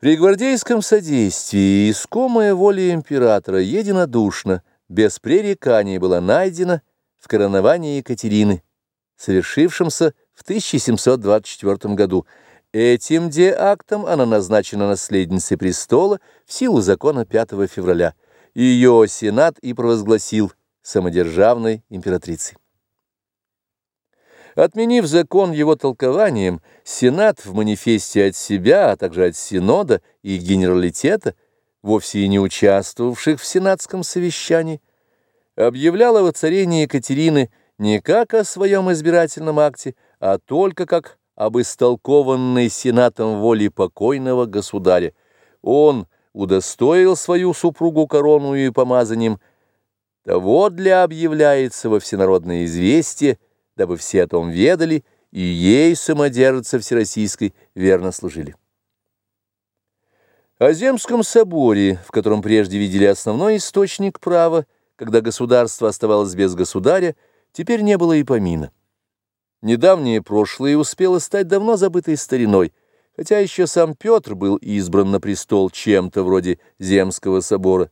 При гвардейском содействии искомая воля императора единодушно, без пререканий была найдена в короновании Екатерины, совершившемся в 1724 году. Этим деактом она назначена наследницей престола в силу закона 5 февраля. Ее сенат и провозгласил самодержавной императрицей. Отменив закон его толкованием, Сенат в манифесте от себя, а также от Синода и Генералитета, вовсе и не участвовавших в сенатском совещании, объявлял о воцарении Екатерины не как о своем избирательном акте, а только как об истолкованной Сенатом воле покойного государя. Он удостоил свою супругу корону и помазанием, того для объявляется во всенародное известие, дабы все о том ведали, и ей, самодержца Всероссийской, верно служили. О Земском соборе, в котором прежде видели основной источник права, когда государство оставалось без государя, теперь не было и помина. Недавнее прошлое успело стать давно забытой стариной, хотя еще сам Петр был избран на престол чем-то вроде Земского собора.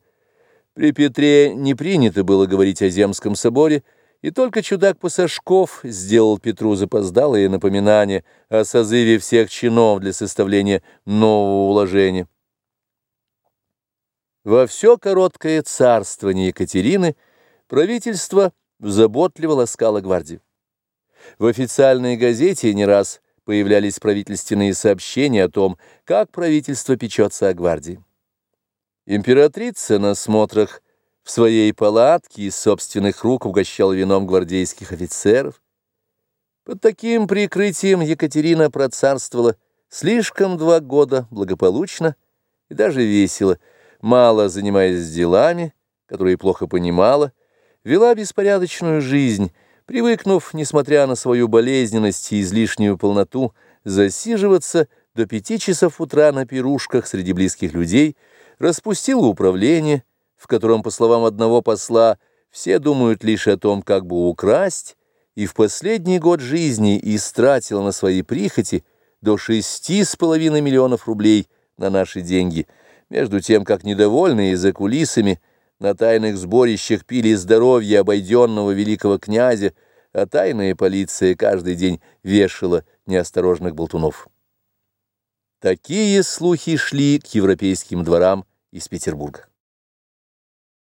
При Петре не принято было говорить о Земском соборе, и только чудак Пасашков сделал Петру запоздалое напоминание о созыве всех чинов для составления нового уложения. Во все короткое царствование Екатерины правительство заботливо ласкало гвардию. В официальной газете не раз появлялись правительственные сообщения о том, как правительство печется о гвардии. Императрица на смотрах в своей палатке из собственных рук угощал вином гвардейских офицеров. Под таким прикрытием Екатерина процарствовала слишком два года благополучно и даже весело, мало занимаясь делами, которые плохо понимала, вела беспорядочную жизнь, привыкнув, несмотря на свою болезненность и излишнюю полноту, засиживаться до пяти часов утра на пирушках среди близких людей, распустила управление, в котором, по словам одного посла, все думают лишь о том, как бы украсть, и в последний год жизни истратила на свои прихоти до шести с половиной миллионов рублей на наши деньги, между тем, как недовольные за кулисами на тайных сборищах пили здоровье обойденного великого князя, а тайная полиция каждый день вешала неосторожных болтунов. Такие слухи шли к европейским дворам из Петербурга.